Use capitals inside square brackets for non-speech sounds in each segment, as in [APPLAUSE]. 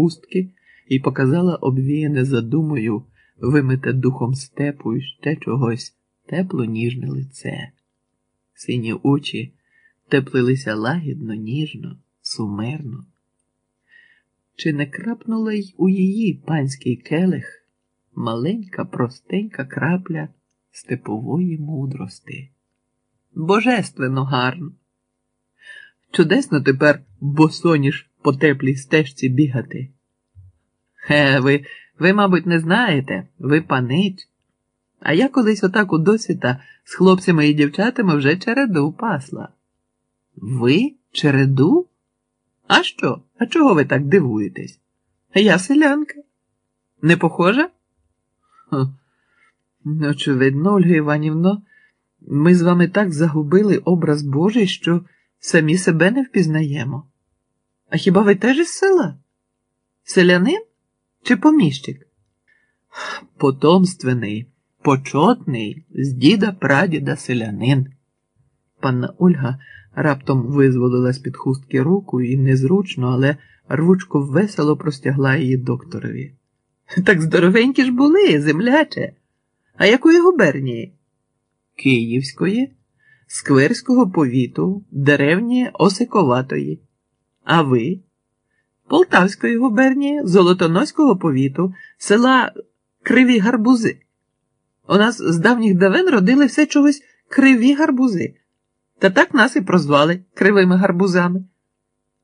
хустки і показала обвіяне задумою, вимите духом степу і ще чогось тепло ніжне лице. Сині очі теплилися лагідно, ніжно, сумерно. Чи не крапнула й у її панський келих маленька, простенька крапля степової мудрости? Божественно гарно. Чудесно тепер босоніж по теплій стежці бігати. Хе, ви, ви, мабуть, не знаєте, ви панич. А я колись отак у досвіта з хлопцями і дівчатами вже череду пасла. Ви череду? А що? А чого ви так дивуєтесь? Я селянка. Не похожа? Очевидно, Ольга Іванівно, ми з вами так загубили образ Божий, що самі себе не впізнаємо. А хіба ви теж із села? Селянин чи поміщик? Потомственний, почотний, з діда прадіда селянин. Панна Ольга раптом визволила з під хустки руку і незручно, але рвучко весело простягла її докторові. [LAUGHS] Так здоровенькі ж були, земляче. А якої губернії? Київської, Скверського повіту, деревні Осиковатої. А ви? Полтавської губернії, Золотоноського повіту, села Криві Гарбузи. У нас з давніх давен родили все чогось криві гарбузи. Та так нас і прозвали кривими гарбузами.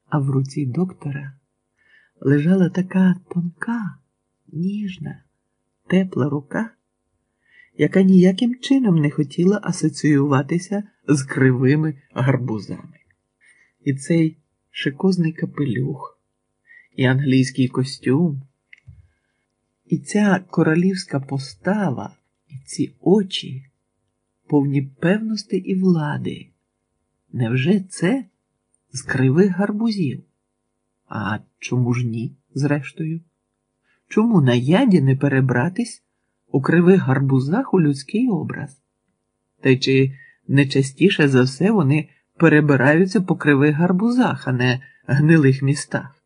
А в руці доктора лежала така тонка, ніжна, тепла рука, яка ніяким чином не хотіла асоціюватися з кривими гарбузами. І цей шикозний капелюх, і англійський костюм, і ця королівська постава, і ці очі, повні певності і влади. Невже це з кривих гарбузів? А чому ж ні, зрештою? Чому на яді не перебратись у кривих гарбузах у людський образ? Та й чи не частіше за все вони перебираються по кривих гарбузах, а не гнилих містах?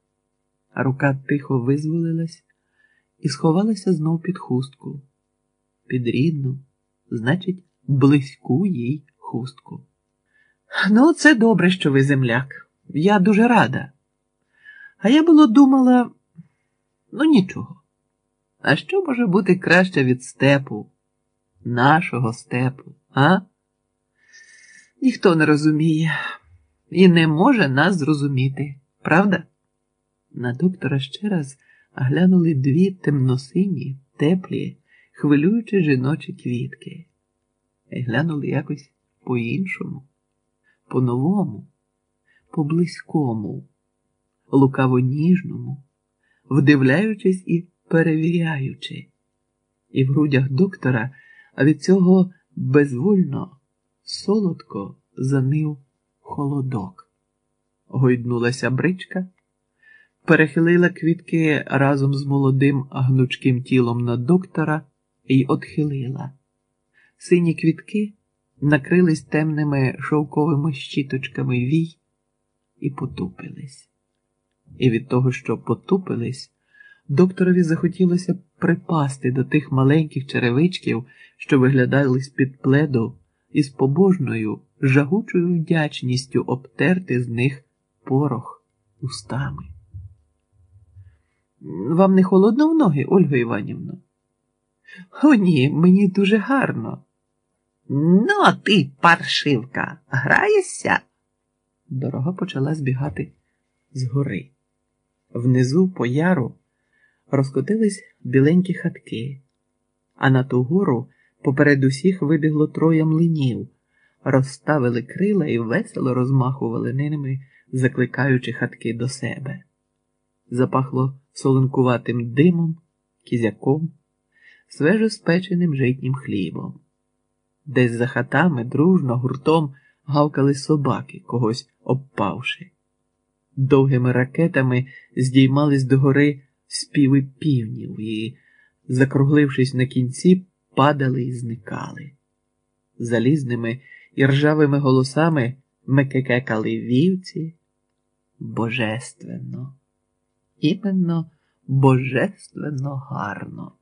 Рука тихо визволилась і сховалася знов під хустку, під рідну, значить, близьку їй хустку. Ну, це добре, що ви земляк. Я дуже рада. А я було думала, ну нічого. А що може бути краще від степу, нашого степу, а? Ніхто не розуміє і не може нас зрозуміти, правда? На доктора ще раз глянули дві темносині, теплі, хвилюючі жіночі квітки. І глянули якось по-іншому по-новому, по-близькому, лукаво ніжному, вдивляючись і перевіряючи, і в грудях доктора, від цього безвольно, солодко занив холодок. Гойднулася бричка, перехилила квітки разом з молодим гнучким тілом на доктора і отхилила. Сині квітки накрились темними шовковими щіточками вій і потупились. І від того, що потупились, докторові захотілося припасти до тих маленьких черевичків, що виглядали з-під пледу, і з побожною, жагучою вдячністю обтерти з них порох устами. Вам не холодно в ноги, Ольга Іванівна? О, ні, мені дуже гарно. Ну, ти, паршивка, граєшся? Дорога почала збігати згори. Внизу по яру розкотились біленькі хатки, а на ту гору поперед усіх вибігло троє млинів, розставили крила і весело розмахували ними, закликаючи хатки до себе. Запахло солонкуватим димом, кізяком, свежо спеченим житнім хлібом. Десь за хатами дружно гуртом гавкали собаки, когось обпавши. Довгими ракетами здіймались догори співи півнів і, закруглившись на кінці, падали і зникали. Залізними і ржавими голосами мекекекали вівці. Божественно. Іменно божественно гарно.